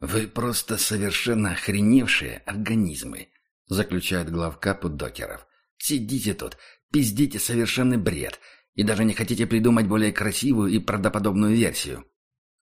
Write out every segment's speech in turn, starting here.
«Вы просто совершенно охреневшие организмы», — заключает главка Пуддокеров. «Сидите тут, пиздите совершенный бред, и даже не хотите придумать более красивую и правдоподобную версию».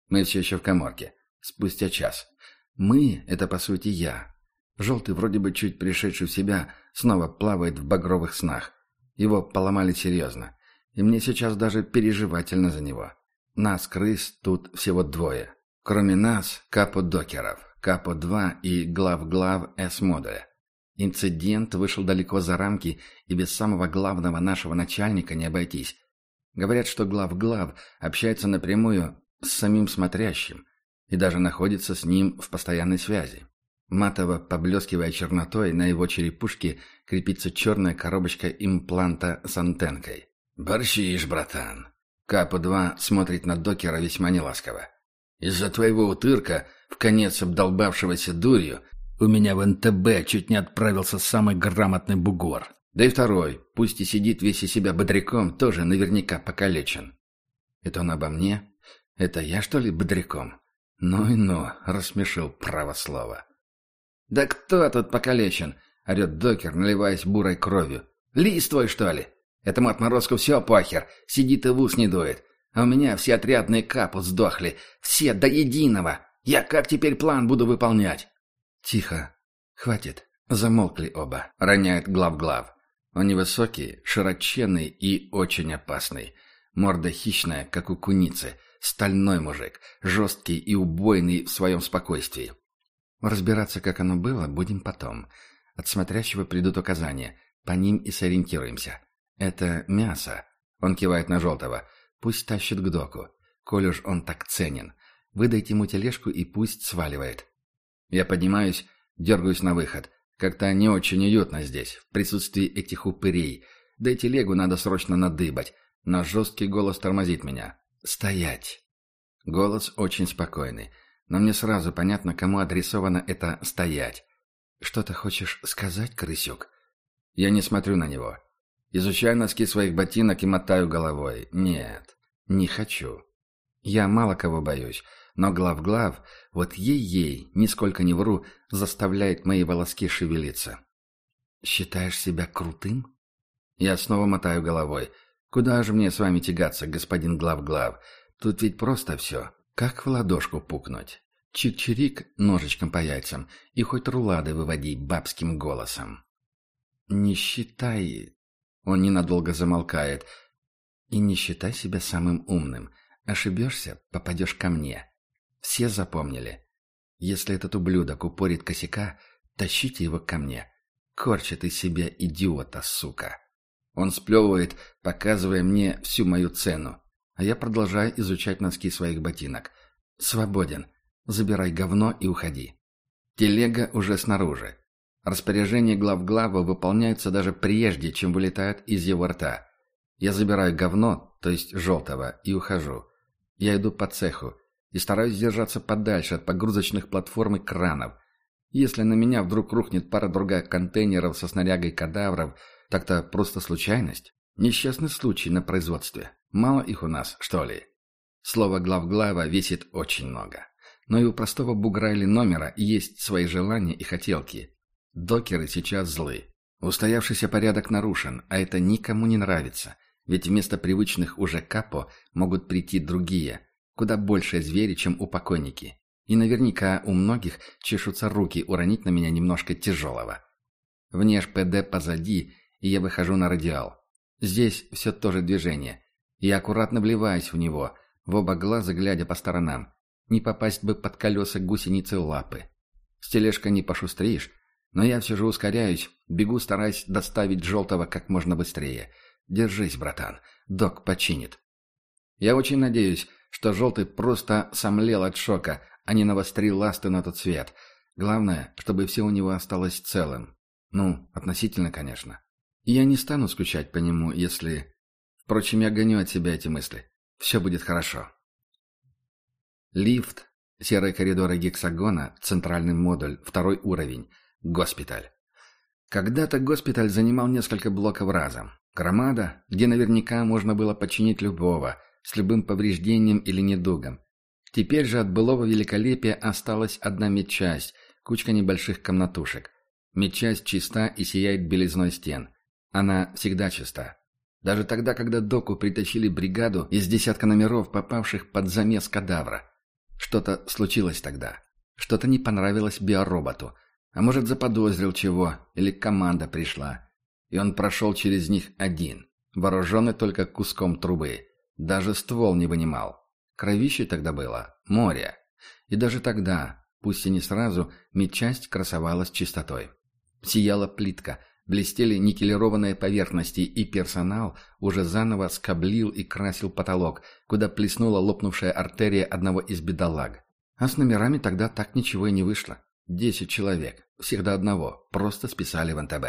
Мы все еще в коморке. Спустя час. «Мы» — это, по сути, я. Желтый, вроде бы чуть пришедший в себя, снова плавает в багровых снах. Его поломали серьезно. И мне сейчас даже переживательно за него. Нас, крыс, тут всего двое. Кроме нас, капо-докеров, капо-2 и глав-глав С-модуля. Инцидент вышел далеко за рамки, и без самого главного нашего начальника не обойтись. Говорят, что глав-глав общается напрямую с самим смотрящим и даже находится с ним в постоянной связи. Матово поблескивая чернотой, на его черепушке крепится черная коробочка импланта с антенкой. «Борщишь, братан!» Капу-2 смотрит на докера весьма неласково. Из-за твоего утырка, в конец обдолбавшегося дурью, у меня в НТБ чуть не отправился самый грамотный бугор. Да и второй, пусть и сидит весь из себя бодряком, тоже наверняка покалечен. Это он обо мне? Это я, что ли, бодряком? Ну и ну, рассмешил право слово. «Да кто тут покалечен?» — орет докер, наливаясь бурой кровью. «Лис твой, что ли? Этому отморозку все похер, сидит и в ус не дует. А у меня все отрядные капу сдохли. Все до единого. Я как теперь план буду выполнять?» «Тихо. Хватит». Замолкли оба. Роняет глав-глав. Он невысокий, широченный и очень опасный. Морда хищная, как у куницы. Стальной мужик. Жесткий и убойный в своем спокойствии. Разбираться, как оно было, будем потом. От смотрящего придут указания. По ним и сориентируемся. Это мясо. Он кивает на желтого. Пусть тащит к доку. Коль уж он так ценен. Выдайте ему тележку и пусть сваливает. Я поднимаюсь, дергаюсь на выход. Как-то не очень уютно здесь, в присутствии этих упырей. Да и телегу надо срочно надыбать. Но жесткий голос тормозит меня. «Стоять!» Голос очень спокойный. Но мне сразу понятно, кому адресовано это «стоять». «Что ты хочешь сказать, крысюк?» Я не смотрю на него. Изучаю носки своих ботинок и мотаю головой. Нет, не хочу. Я мало кого боюсь, но глав-глав, вот ей-ей, нисколько не вру, заставляет мои волоски шевелиться. Считаешь себя крутым? Я снова мотаю головой. Куда же мне с вами тягаться, господин глав-глав? Тут ведь просто все. Как в ладошку пукнуть. Чик-чирик ножичком по яйцам и хоть рулады выводи бабским голосом. Не считай он ненадолго замолкает. «И не считай себя самым умным. Ошибешься — попадешь ко мне. Все запомнили. Если этот ублюдок упорит косяка, тащите его ко мне. Корчит из себя идиота, сука». Он сплевывает, показывая мне всю мою цену. А я продолжаю изучать носки своих ботинок. «Свободен. Забирай говно и уходи». Телега уже снаружи. Распоряжения глав-глава выполняются даже прежде, чем вылетают из его рта. Я забираю говно, то есть желтого, и ухожу. Я иду по цеху и стараюсь держаться подальше от погрузочных платформ и кранов. Если на меня вдруг рухнет пара-другая контейнеров со снарягой кадавров, так-то просто случайность. Несчастный случай на производстве. Мало их у нас, что ли? Слово глав-глава весит очень много. Но и у простого бугра или номера есть свои желания и хотелки. Докеры сейчас злы. Устоявшийся порядок нарушен, а это никому не нравится. Ведь вместо привычных уже капо могут прийти другие, куда больше звери, чем у покойники. И наверняка у многих чешутся руки уронить на меня немножко тяжелого. Внеш ПД позади, и я выхожу на радиал. Здесь все тоже движение. Я аккуратно вливаюсь в него, в оба глаза глядя по сторонам. Не попасть бы под колеса гусеницы лапы. С тележкой не пошустришь, но я все же ускоряюсь, бегу, стараясь доставить желтого как можно быстрее. Держись, братан, док починит. Я очень надеюсь, что желтый просто сомлел от шока, а не навострил ласты на тот свет. Главное, чтобы все у него осталось целым. Ну, относительно, конечно. я не стану скучать по нему, если... Впрочем, я гоню от себя эти мысли. Все будет хорошо. Лифт, серые коридоры гексагона, центральный модуль, второй уровень — Госпиталь. Когда-то госпиталь занимал несколько блоков разом. Громада, где наверняка можно было починить любого, с любым повреждением или недугом. Теперь же от былого великолепия осталась одна медчасть, кучка небольших комнатушек. Медчасть чиста и сияет белизной стен. Она всегда чиста. Даже тогда, когда доку притащили бригаду из десятка номеров, попавших под замес кадавра. Что-то случилось тогда. Что-то не понравилось биороботу. А может, заподозрил чего, или команда пришла. И он прошел через них один, вооруженный только куском трубы. Даже ствол не вынимал. Кровище тогда было, море. И даже тогда, пусть и не сразу, медчасть красовалась чистотой. Сияла плитка, блестели никелированные поверхности, и персонал уже заново скоблил и красил потолок, куда плеснула лопнувшая артерия одного из бедолаг. А с номерами тогда так ничего и не вышло. Десять человек, всех до одного, просто списали в НТБ.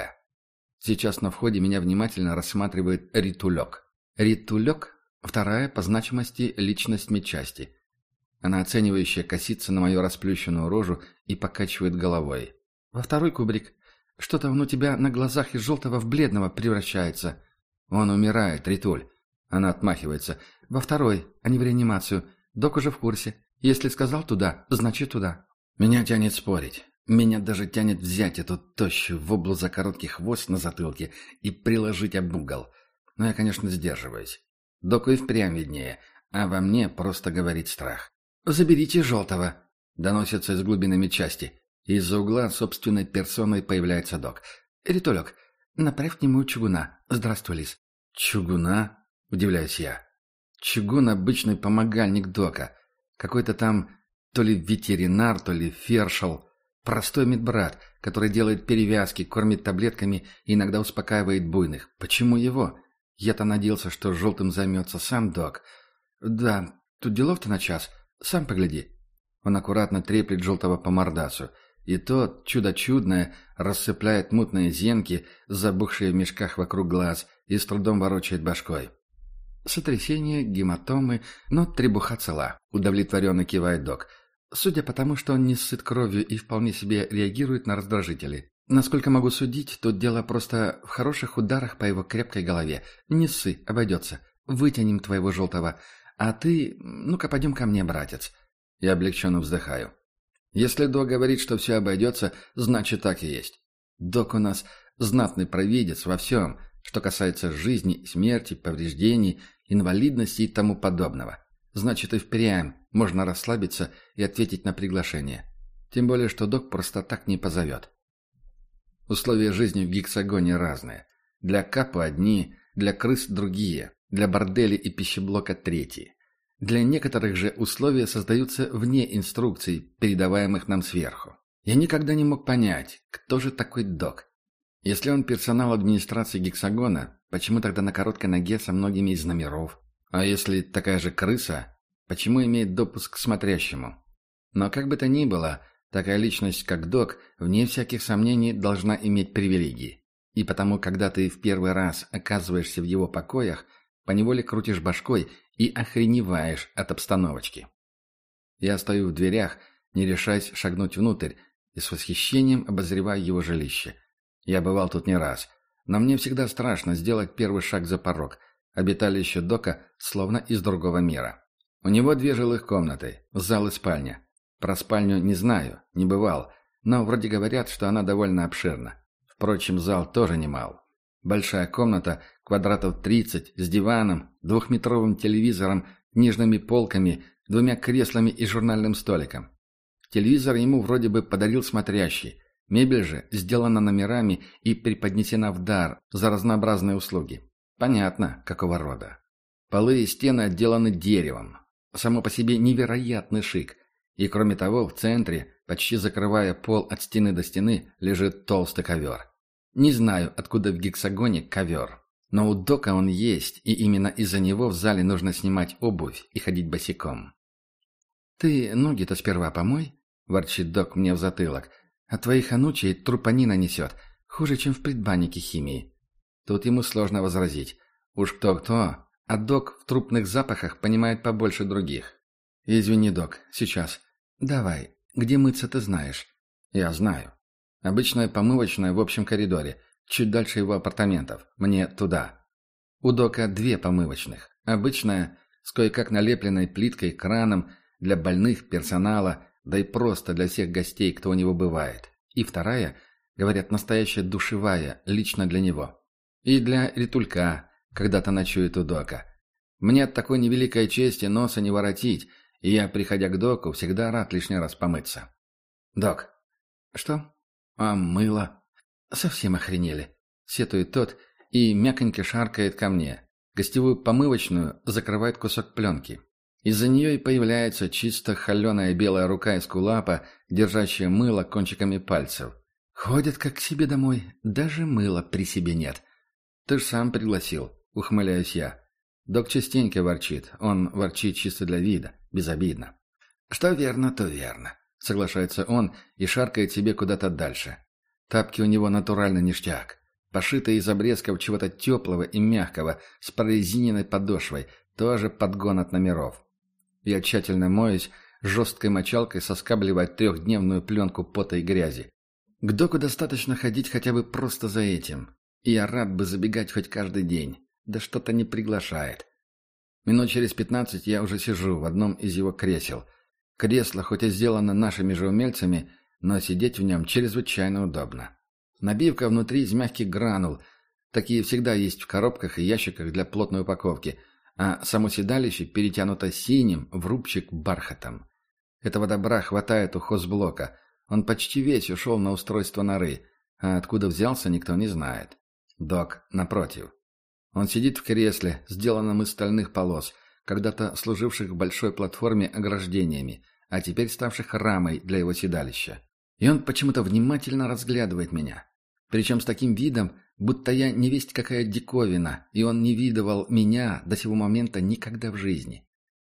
Сейчас на входе меня внимательно рассматривает Ритулек. Ритулек – вторая по значимости личность медчасти. Она оценивающая косится на мою расплющенную рожу и покачивает головой. Во второй кубрик что-то он у тебя на глазах из желтого в бледного превращается. Он умирает, Ритуль. Она отмахивается. Во второй, а не в реанимацию. Док уже в курсе. Если сказал туда, значит туда. Меня тянет спорить. Меня даже тянет взять эту тощую воблу за короткий хвост на затылке и приложить об угол. Но я, конечно, сдерживаюсь. Доку и впрямь виднее, а во мне просто говорит страх. «Заберите желтого», — доносится из глубины части. Из-за угла собственной персоной появляется док. «Ритулек, направь к нему чугуна. Здравствуй, Лис». «Чугуна?» – удивляюсь я. «Чугун – обычный помогальник дока. Какой-то там то ли ветеринар, то ли фершал. Простой медбрат, который делает перевязки, кормит таблетками и иногда успокаивает буйных. Почему его? Я-то надеялся, что желтым займется сам док. Да, тут делов-то на час. Сам погляди». Он аккуратно треплет желтого по мордасу. И тот, чудо чудное, рассыпляет мутные зенки, забухшие в мешках вокруг глаз, и с трудом ворочает башкой. Сотрясение, гематомы, но требуха цела, удовлетворенно кивает док. Судя по тому, что он не сыт кровью и вполне себе реагирует на раздражители. Насколько могу судить, тут дело просто в хороших ударах по его крепкой голове. Не ссы, обойдется. Вытянем твоего желтого. А ты... Ну-ка, пойдем ко мне, братец. Я облегченно вздыхаю. Если Док говорит, что все обойдется, значит так и есть. Док у нас знатный провидец во всем, что касается жизни, смерти, повреждений, инвалидности и тому подобного. Значит и впрямь можно расслабиться и ответить на приглашение. Тем более, что док просто так не позовет. Условия жизни в гексагоне разные. Для капа одни, для крыс другие, для борделей и пищеблока третьи. Для некоторых же условия создаются вне инструкций, передаваемых нам сверху. Я никогда не мог понять, кто же такой док. Если он персонал администрации Гексагона, почему тогда на короткой ноге со многими из номеров? А если такая же крыса, почему имеет допуск к смотрящему? Но как бы то ни было, такая личность, как док, вне всяких сомнений должна иметь привилегии. И потому, когда ты в первый раз оказываешься в его покоях, поневоле крутишь башкой и охреневаешь от обстановочки. Я стою в дверях, не решаясь шагнуть внутрь, и с восхищением обозреваю его жилище. Я бывал тут не раз, но мне всегда страшно сделать первый шаг за порог. Обиталище Дока словно из другого мира. У него две жилых комнаты, зал и спальня. Про спальню не знаю, не бывал, но вроде говорят, что она довольно обширна. Впрочем, зал тоже немал. Большая комната, квадратов 30, с диваном, двухметровым телевизором, книжными полками, двумя креслами и журнальным столиком. Телевизор ему вроде бы подарил смотрящий. Мебель же сделана номерами и преподнесена в дар за разнообразные услуги. Понятно, какого рода. Полы и стены отделаны деревом. Само по себе невероятный шик. И кроме того, в центре, почти закрывая пол от стены до стены, лежит толстый ковер. Не знаю, откуда в гексагоне ковер. Но у Дока он есть, и именно из-за него в зале нужно снимать обувь и ходить босиком. «Ты ноги-то сперва помой», — ворчит Док мне в затылок. «А твоих анучей трупанина несет, хуже, чем в предбаннике химии». Тут ему сложно возразить. Уж кто-кто, а Док в трупных запахах понимает побольше других. «Извини, Док, сейчас. Давай, где мыться ты знаешь?» «Я знаю. Обычная помывочная в общем коридоре, чуть дальше его апартаментов. Мне туда. У Дока две помывочных. Обычная, с кое-как налепленной плиткой, краном, для больных, персонала, да и просто для всех гостей, кто у него бывает. И вторая, говорят, настоящая душевая, лично для него. И для Ритулька, когда-то ночует у Дока. Мне от такой невеликой чести носа не воротить, и я, приходя к Доку, всегда рад лишний раз помыться. «Док». «Что?» «А мыло?» «Совсем охренели», — сетует тот и мяконько шаркает ко мне. Гостевую помывочную закрывает кусок пленки. Из-за нее и появляется чисто холеная белая рука из кулапа, держащая мыло кончиками пальцев. Ходят как к себе домой, даже мыла при себе нет. Ты ж сам пригласил, ухмыляюсь я. Док частенько ворчит, он ворчит чисто для вида, безобидно. Что верно, то верно, соглашается он и шаркает себе куда-то дальше. Тапки у него натурально ништяк. Пошитые из обрезков чего-то теплого и мягкого, с прорезиненной подошвой, тоже подгон от номеров. Я тщательно моюсь, жесткой мочалкой соскабливая трехдневную пленку пота и грязи. К доку достаточно ходить хотя бы просто за этим. Я рад бы забегать хоть каждый день. Да что-то не приглашает. Минут через пятнадцать я уже сижу в одном из его кресел. Кресло хоть и сделано нашими же умельцами, но сидеть в нем чрезвычайно удобно. Набивка внутри из мягких гранул. Такие всегда есть в коробках и ящиках для плотной упаковки – а само седалище перетянуто синим в рубчик бархатом. Этого добра хватает у хозблока. Он почти весь ушел на устройство норы, а откуда взялся, никто не знает. Док, напротив. Он сидит в кресле, сделанном из стальных полос, когда-то служивших большой платформе ограждениями, а теперь ставших рамой для его седалища. И он почему-то внимательно разглядывает меня. Причем с таким видом, будто я не весть какая диковина, и он не видывал меня до сего момента никогда в жизни.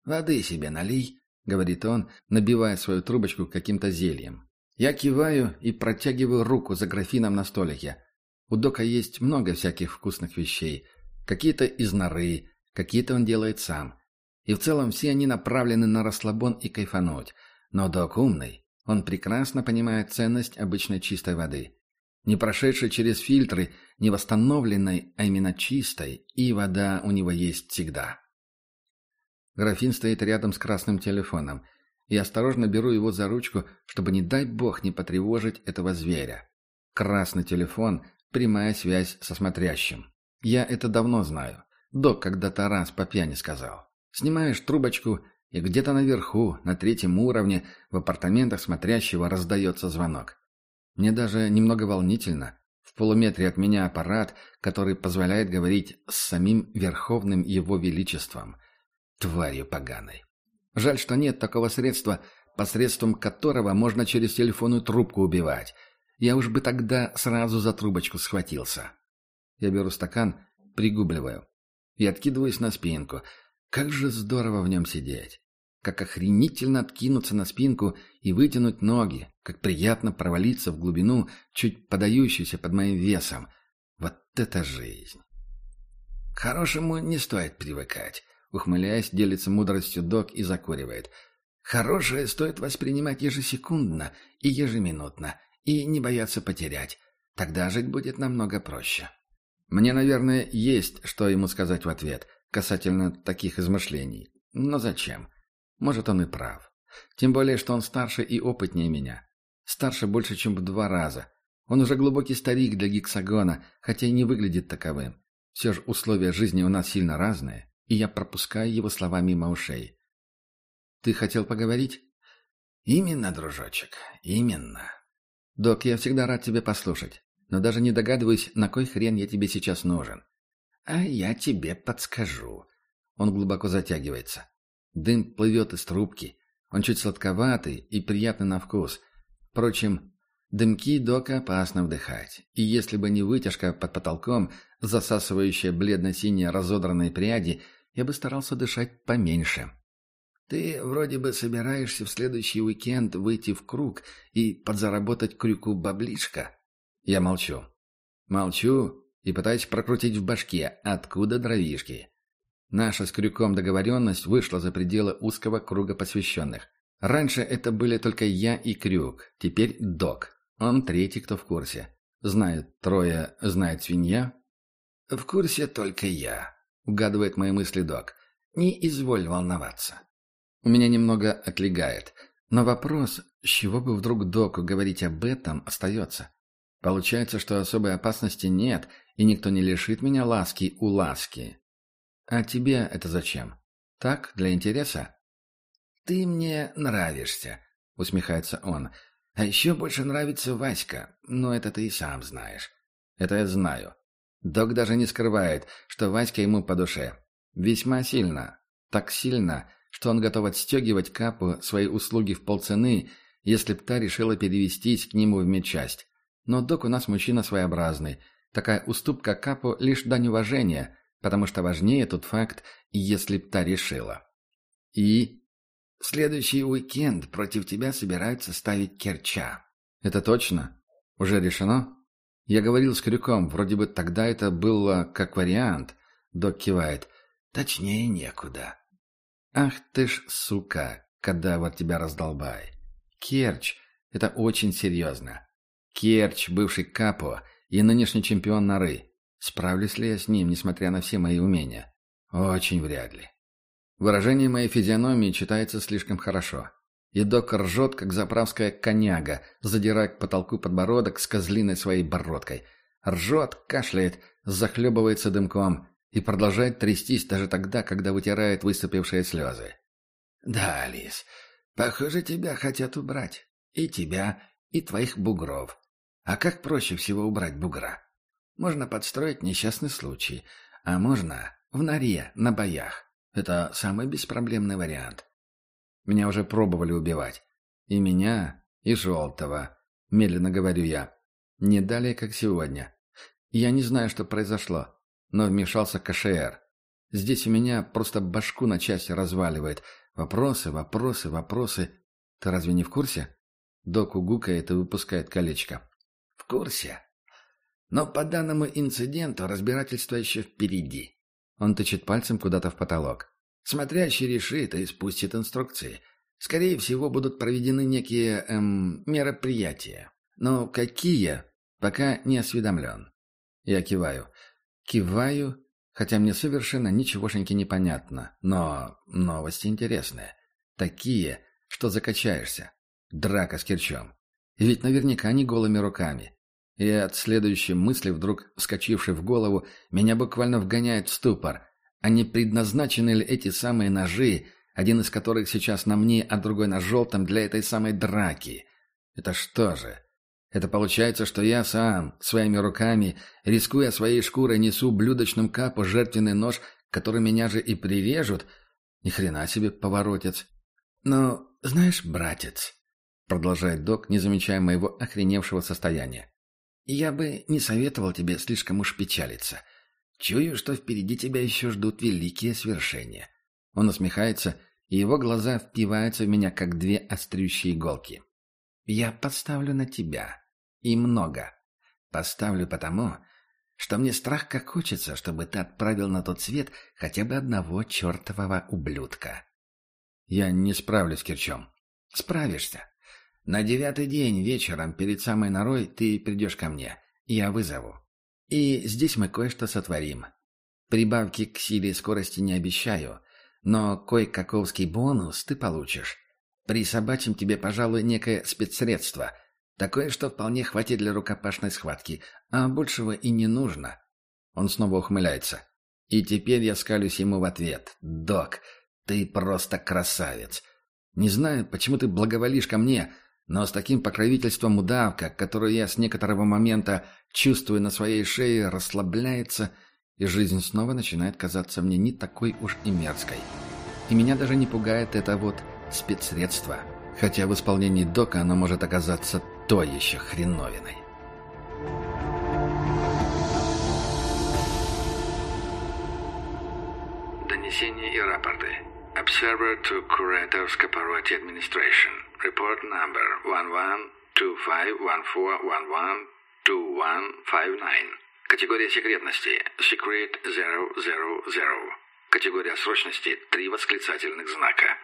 «Воды себе налей», — говорит он, набивая свою трубочку каким-то зельем. Я киваю и протягиваю руку за графином на столике. У Дока есть много всяких вкусных вещей. Какие-то из норы, какие-то он делает сам. И в целом все они направлены на расслабон и кайфануть. Но Док умный. Он прекрасно понимает ценность обычной чистой воды не прошедшей через фильтры, не восстановленной, а именно чистой, и вода у него есть всегда. Графин стоит рядом с красным телефоном, и осторожно беру его за ручку, чтобы, не дай бог, не потревожить этого зверя. Красный телефон – прямая связь со смотрящим. Я это давно знаю. Док когда-то раз по пьяни сказал. Снимаешь трубочку, и где-то наверху, на третьем уровне, в апартаментах смотрящего раздается звонок. Мне даже немного волнительно. В полуметре от меня аппарат, который позволяет говорить с самим Верховным Его Величеством. Тварью поганой. Жаль, что нет такого средства, посредством которого можно через телефонную трубку убивать. Я уж бы тогда сразу за трубочку схватился. Я беру стакан, пригубливаю и откидываюсь на спинку. Как же здорово в нем сидеть. Как охренительно откинуться на спинку и вытянуть ноги, как приятно провалиться в глубину, чуть подающуюся под моим весом. Вот это жизнь! К хорошему не стоит привыкать. Ухмыляясь, делится мудростью док и закуривает. Хорошее стоит воспринимать ежесекундно и ежеминутно, и не бояться потерять. Тогда жить будет намного проще. Мне, наверное, есть, что ему сказать в ответ, касательно таких измышлений. Но зачем? Может, он и прав. Тем более, что он старше и опытнее меня. Старше больше, чем в два раза. Он уже глубокий старик для гексагона, хотя и не выглядит таковым. Все же условия жизни у нас сильно разные, и я пропускаю его слова мимо ушей. «Ты хотел поговорить?» «Именно, дружочек, именно». «Док, я всегда рад тебе послушать, но даже не догадываюсь, на кой хрен я тебе сейчас нужен». «А я тебе подскажу». Он глубоко затягивается. Дым плывет из трубки. Он чуть сладковатый и приятный на вкус, Впрочем, дымки дока опасно вдыхать, и если бы не вытяжка под потолком, засасывающая бледно-синие разодранные пряди, я бы старался дышать поменьше. «Ты вроде бы собираешься в следующий уикенд выйти в круг и подзаработать крюку баблишка?» Я молчу. Молчу и пытаюсь прокрутить в башке, откуда дровишки. Наша с крюком договоренность вышла за пределы узкого круга посвященных. Раньше это были только я и Крюк, теперь Док. Он третий, кто в курсе. Знает трое, знает свинья. В курсе только я, угадывает мои мысли Док. Не изволь волноваться. У меня немного отлегает. Но вопрос, с чего бы вдруг доку говорить об этом, остается. Получается, что особой опасности нет, и никто не лишит меня ласки у ласки. А тебе это зачем? Так, для интереса? «Ты мне нравишься», — усмехается он. «А еще больше нравится Васька, но это ты и сам знаешь». «Это я знаю». Док даже не скрывает, что Васька ему по душе. Весьма сильно. Так сильно, что он готов отстегивать Капу свои услуги в полцены, если б та решила перевестись к нему в медчасть. Но док у нас мужчина своеобразный. Такая уступка Капу лишь дань уважения, потому что важнее тот факт, если б та решила. И следующий уикенд против тебя собираются ставить Керча. Это точно? Уже решено? Я говорил с Крюком, вроде бы тогда это было как вариант. Док кивает. Точнее некуда. Ах ты ж, сука, кадавр тебя раздолбай. Керч — это очень серьезно. Керч, бывший капо и нынешний чемпион норы. Справлюсь ли я с ним, несмотря на все мои умения? Очень вряд ли. Выражение моей физиономии читается слишком хорошо. И док ржет, как заправская коняга, задирая к потолку подбородок с козлиной своей бородкой. Ржет, кашляет, захлебывается дымком и продолжает трястись даже тогда, когда вытирает выступившие слезы. «Да, Алис, похоже, тебя хотят убрать. И тебя, и твоих бугров. А как проще всего убрать бугра? Можно подстроить несчастный случай, а можно в норе, на боях. Это самый беспроблемный вариант. Меня уже пробовали убивать. И меня, и Желтого. Медленно говорю я. Не далее, как сегодня. Я не знаю, что произошло, но вмешался КШР. Здесь у меня просто башку на части разваливает. Вопросы, вопросы, вопросы. Ты разве не в курсе? Док угукает и выпускает колечко. В курсе. Но по данному инциденту разбирательство еще впереди. Он тычет пальцем куда-то в потолок. Смотрящий решит и спустит инструкции. Скорее всего, будут проведены некие, эм, мероприятия. Но какие, пока не осведомлен. Я киваю. Киваю, хотя мне совершенно ничегошеньки не понятно. Но новости интересные. Такие, что закачаешься. Драка с Кирчом. Ведь наверняка не голыми руками. И от следующей мысли, вдруг вскочившей в голову, меня буквально вгоняет в ступор. А не предназначены ли эти самые ножи, один из которых сейчас на мне, а другой на желтом, для этой самой драки? Это что же? Это получается, что я сам, своими руками, рискуя своей шкурой, несу блюдочным капу жертвенный нож, который меня же и прирежут? Ни хрена себе поворотец. Но, знаешь, братец, продолжает док, не замечая моего охреневшего состояния. Я бы не советовал тебе слишком уж печалиться. Чую, что впереди тебя еще ждут великие свершения. Он усмехается, и его глаза впиваются в меня, как две острющие иголки. Я поставлю на тебя. И много. Поставлю потому, что мне страх как хочется, чтобы ты отправил на тот свет хотя бы одного чертового ублюдка. Я не справлюсь Кирчом. Справишься. На девятый день вечером перед самой норой ты придешь ко мне. Я вызову. И здесь мы кое-что сотворим. Прибавки к силе и скорости не обещаю, но кой-каковский бонус ты получишь. Присобачим тебе, пожалуй, некое спецсредство. Такое, что вполне хватит для рукопашной схватки, а большего и не нужно. Он снова ухмыляется. И теперь я скалюсь ему в ответ. «Док, ты просто красавец. Не знаю, почему ты благоволишь ко мне, — но с таким покровительством удавка, которую я с некоторого момента чувствую на своей шее, расслабляется, и жизнь снова начинает казаться мне не такой уж и мерзкой. И меня даже не пугает это вот спецсредство, хотя в исполнении дока оно может оказаться то еще хреновиной. Донесения и рапорты. Observer to Curators Corporate Administration. Report number 112514112159. Категория секретности Secret 000. Категория срочности три восклицательных знака.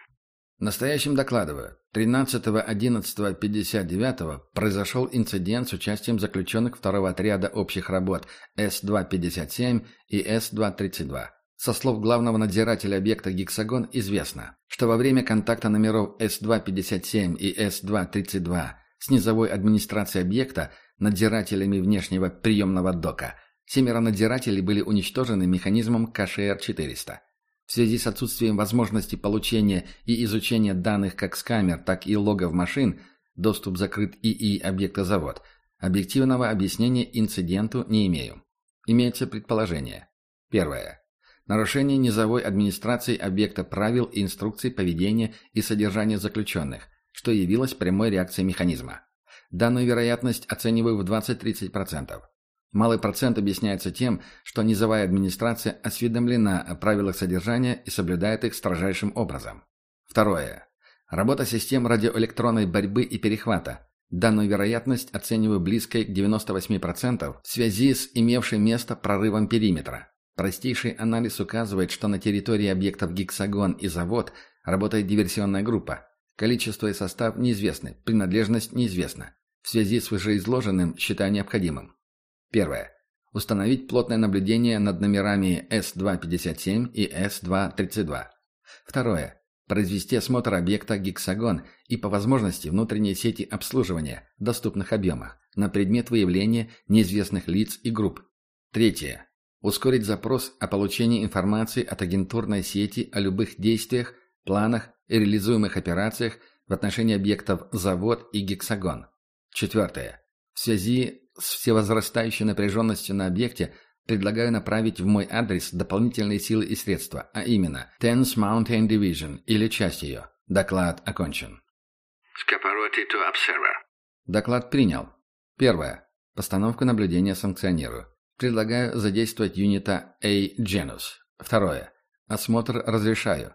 Настоящим докладываю. 13.11.59 произошел инцидент с участием заключенных второго отряда общих работ С-257 и С-232. Со слов главного надзирателя объекта «Гексагон» известно, что во время контакта номеров С-257 и С-232 с низовой администрацией объекта, надзирателями внешнего приемного дока, семеро надзирателей были уничтожены механизмом КШР-400. В связи с отсутствием возможности получения и изучения данных как с камер, так и логов машин, доступ закрыт ИИ объекта-завод, объективного объяснения инциденту не имею. Имеется предположение. Первое. Нарушение низовой администрации объекта правил и инструкций поведения и содержания заключенных, что явилось прямой реакцией механизма. Данную вероятность оцениваю в 20-30%. Малый процент объясняется тем, что низовая администрация осведомлена о правилах содержания и соблюдает их строжайшим образом. Второе. Работа систем радиоэлектронной борьбы и перехвата. Данную вероятность оцениваю близкой к 98% в связи с имевшим место прорывом периметра. Простейший анализ указывает, что на территории объектов «Гексагон» и «Завод» работает диверсионная группа. Количество и состав неизвестны, принадлежность неизвестна. В связи с вышеизложенным считаю необходимым. Первое. Установить плотное наблюдение над номерами С-257 и С-232. Второе. Произвести осмотр объекта «Гексагон» и по возможности внутренней сети обслуживания в доступных объемах на предмет выявления неизвестных лиц и групп. Третье. Ускорить запрос о получении информации от агентурной сети о любых действиях, планах и реализуемых операциях в отношении объектов «Завод» и «Гексагон». Четвертое. В связи с всевозрастающей напряженностью на объекте предлагаю направить в мой адрес дополнительные силы и средства, а именно Tenth Mountain Division или часть ее. Доклад окончен. Scaporotti to observer. Доклад принял. Первое. Постановку наблюдения санкционирую. Предлагаю задействовать юнита A-Genus. Второе. Осмотр разрешаю.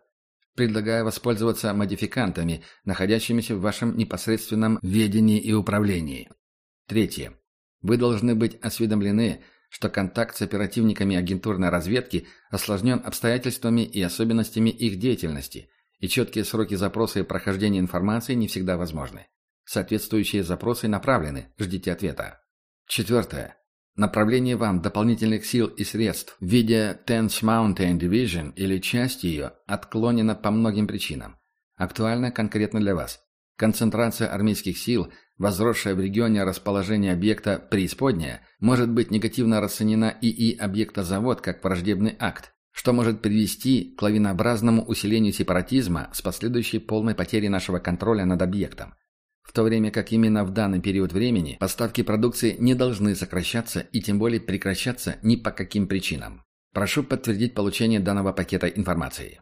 Предлагаю воспользоваться модификантами, находящимися в вашем непосредственном ведении и управлении. Третье. Вы должны быть осведомлены, что контакт с оперативниками агентурной разведки осложнен обстоятельствами и особенностями их деятельности, и четкие сроки запроса и прохождения информации не всегда возможны. Соответствующие запросы направлены, ждите ответа. Четвертое. Направление вам дополнительных сил и средств в виде Tenth Mountain Division или часть ее отклонено по многим причинам. Актуально конкретно для вас. Концентрация армейских сил, возросшая в регионе расположения объекта преисподняя, может быть негативно расценена ИИ объекта завод как враждебный акт, что может привести к лавинообразному усилению сепаратизма с последующей полной потерей нашего контроля над объектом в то время как именно в данный период времени поставки продукции не должны сокращаться и тем более прекращаться ни по каким причинам. Прошу подтвердить получение данного пакета информации.